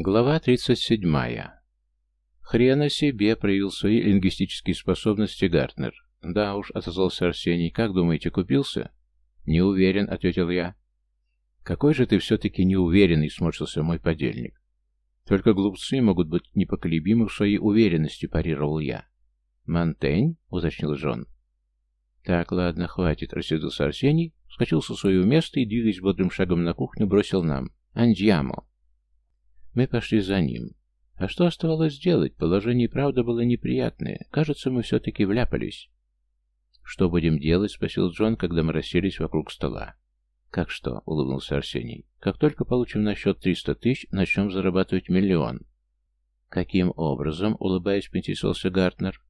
Глава 37. Хрена себе проявил свои лингвистические способности Гартнер. Да уж, отозвался Арсений. Как думаете, купился? Не уверен, ответил я. Какой же ты все-таки неуверенный, сморщился мой подельник. Только глупцы могут быть непоколебимы в своей уверенности, парировал я. Монтень? уточнил Джон. Так, ладно, хватит, рассердился Арсений, вскочил со своего места и, двигаясь бодрым шагом на кухню, бросил нам. Андьямо. Мы пошли за ним. А что оставалось делать? Положение правда было неприятное. Кажется, мы все-таки вляпались. «Что будем делать?» — спросил Джон, когда мы расселись вокруг стола. «Как что?» — улыбнулся Арсений. «Как только получим на счет триста тысяч, начнем зарабатывать миллион». «Каким образом?» — улыбаясь, поинтересовался Гартнер.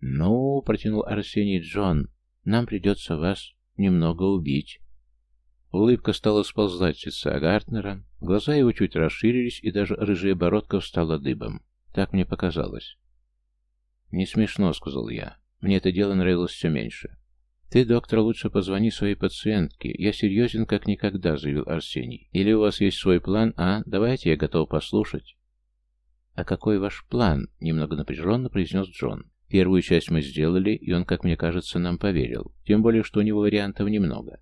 «Ну», — протянул Арсений Джон, — «нам придется вас немного убить». Улыбка стала сползать с лица Гартнера, глаза его чуть расширились, и даже рыжая бородка встала дыбом. Так мне показалось. «Не смешно», — сказал я. «Мне это дело нравилось все меньше». «Ты, доктор, лучше позвони своей пациентке. Я серьезен как никогда», — заявил Арсений. «Или у вас есть свой план, а? Давайте, я готов послушать». «А какой ваш план?» — немного напряженно произнес Джон. «Первую часть мы сделали, и он, как мне кажется, нам поверил. Тем более, что у него вариантов немного.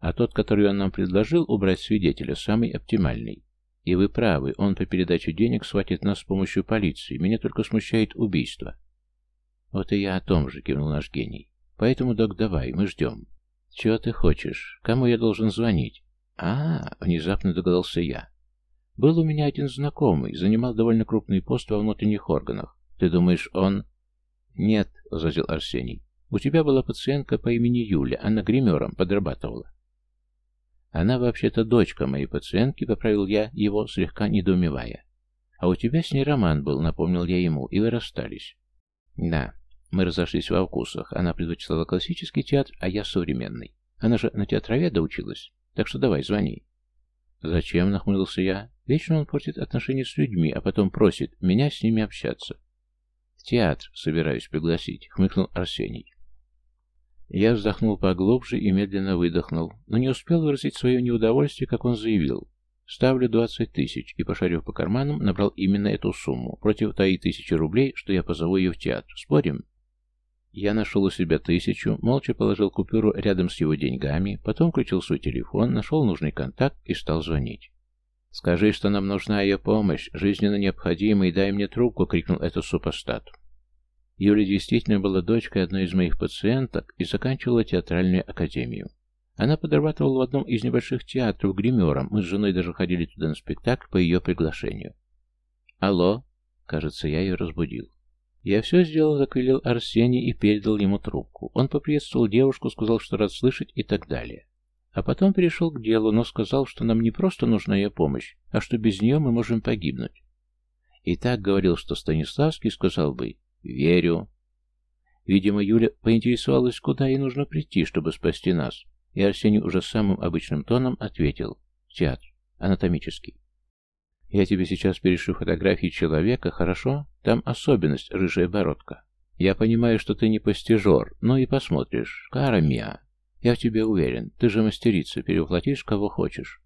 А тот, который он нам предложил, убрать свидетеля, самый оптимальный. И вы правы, он по передаче денег схватит нас с помощью полиции. Меня только смущает убийство. Вот и я о том же, кивнул наш гений. Поэтому, док, давай, мы ждем. Чего ты хочешь? Кому я должен звонить? А, внезапно догадался я. Был у меня один знакомый, занимал довольно крупный пост во внутренних органах. Ты думаешь, он... Нет, возразил Арсений. У тебя была пациентка по имени Юля, она гримером подрабатывала. Она вообще-то дочка моей пациентки, поправил я его, слегка недоумевая. А у тебя с ней роман был, напомнил я ему, и вы расстались. Да, мы разошлись во вкусах. Она предпочитала классический театр, а я современный. Она же на театроведа училась. Так что давай, звони. Зачем, нахмурился я. Вечно он портит отношения с людьми, а потом просит меня с ними общаться. В театр собираюсь пригласить, хмыкнул Арсений. Я вздохнул поглубже и медленно выдохнул, но не успел выразить свое неудовольствие, как он заявил. Ставлю двадцать тысяч, и, пошарив по карманам, набрал именно эту сумму, против той тысячи рублей, что я позову ее в театр. Спорим? Я нашел у себя тысячу, молча положил купюру рядом с его деньгами, потом включил свой телефон, нашел нужный контакт и стал звонить. «Скажи, что нам нужна ее помощь, жизненно необходима, и дай мне трубку!» — крикнул этот супостат. Юля действительно была дочкой одной из моих пациенток и заканчивала театральную академию. Она подрабатывала в одном из небольших театров гримером, мы с женой даже ходили туда на спектакль по ее приглашению. «Алло?» Кажется, я ее разбудил. Я все сделал, как велел Арсений, и передал ему трубку. Он поприветствовал девушку, сказал, что рад слышать и так далее. А потом перешел к делу, но сказал, что нам не просто нужна ее помощь, а что без нее мы можем погибнуть. И так говорил, что Станиславский сказал бы «Верю». Видимо, Юля поинтересовалась, куда ей нужно прийти, чтобы спасти нас, и Арсений уже самым обычным тоном ответил «Театр, анатомический». «Я тебе сейчас перешлю фотографии человека, хорошо? Там особенность, рыжая бородка. Я понимаю, что ты не постижер, но и посмотришь. Карамия. Я в тебе уверен. Ты же мастерица, перевоплотишь кого хочешь».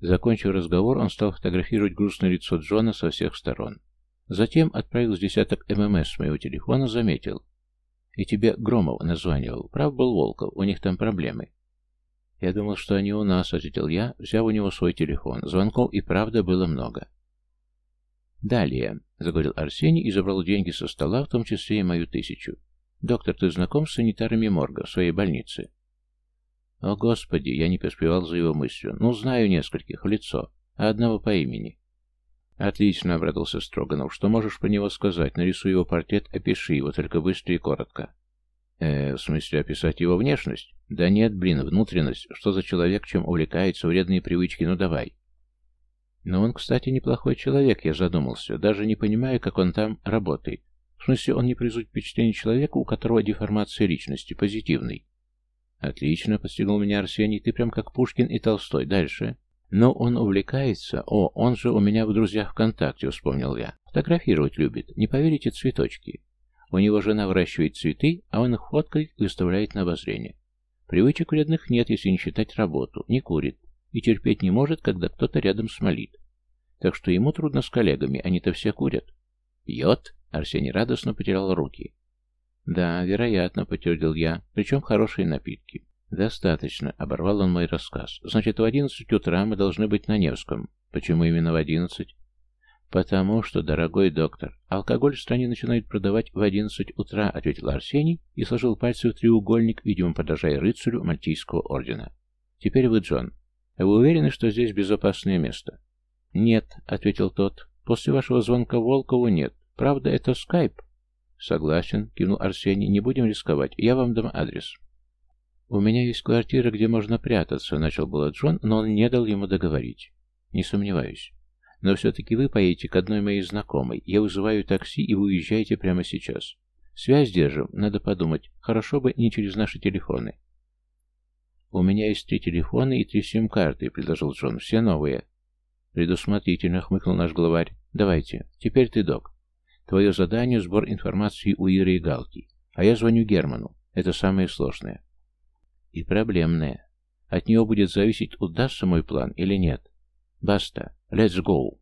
Закончив разговор, он стал фотографировать грустное лицо Джона со всех сторон. Затем отправил с десяток ММС с моего телефона, заметил. И тебе Громов названивал. Прав был Волков, у них там проблемы. Я думал, что они у нас, ответил я, взяв у него свой телефон. Звонков и правда было много. Далее, заговорил Арсений и забрал деньги со стола, в том числе и мою тысячу. Доктор, ты знаком с санитарами морга в своей больнице? О, Господи, я не поспевал за его мыслью. Ну, знаю нескольких, в лицо, а одного по имени. «Отлично», — обрадовался Строганов. «Что можешь про него сказать? Нарисуй его портрет, опиши его, только быстро и коротко». «Э, в смысле, описать его внешность?» «Да нет, блин, внутренность. Что за человек, чем увлекается, вредные привычки, ну давай». «Но он, кстати, неплохой человек, я задумался. Даже не понимаю, как он там работает. В смысле, он не производит впечатление человека, у которого деформация личности, позитивный». «Отлично», — постигнул меня Арсений. «Ты прям как Пушкин и Толстой. Дальше». Но он увлекается... О, он же у меня в друзьях ВКонтакте, вспомнил я. Фотографировать любит. Не поверите, цветочки. У него жена выращивает цветы, а он их фоткает и выставляет на обозрение. Привычек вредных нет, если не считать работу. Не курит. И терпеть не может, когда кто-то рядом смолит. Так что ему трудно с коллегами, они-то все курят. Йод? Арсений радостно потерял руки. Да, вероятно, подтвердил я, причем хорошие напитки. Достаточно, оборвал он мой рассказ. Значит, в одиннадцать утра мы должны быть на Невском. Почему именно в одиннадцать? «Потому что, дорогой доктор, алкоголь в стране начинают продавать в одиннадцать утра», — ответил Арсений и сложил пальцы в треугольник, видимо, подражая рыцарю Мальтийского ордена. «Теперь вы, Джон. Вы уверены, что здесь безопасное место?» «Нет», — ответил тот. «После вашего звонка Волкову нет. Правда, это скайп?» «Согласен», — кивнул Арсений. «Не будем рисковать. Я вам дам адрес». «У меня есть квартира, где можно прятаться», — начал было Джон, но он не дал ему договорить. «Не сомневаюсь. Но все-таки вы поедете к одной моей знакомой. Я вызываю такси, и вы уезжаете прямо сейчас. Связь держим, надо подумать. Хорошо бы не через наши телефоны. У меня есть три телефона и три сим-карты, предложил Джон. Все новые. Предусмотрительно хмыкнул наш главарь. Давайте. Теперь ты, док. Твое задание — сбор информации у Иры и Галки. А я звоню Герману. Это самое сложное. И проблемное. От него будет зависеть, удастся мой план или нет. Баста. Let's go.